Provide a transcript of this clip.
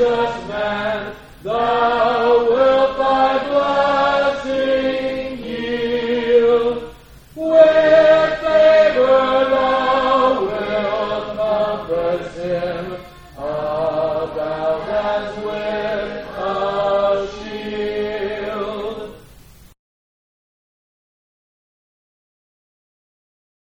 righteous man, thou wilt by blessing yield. With favor thou wilt compass him about as with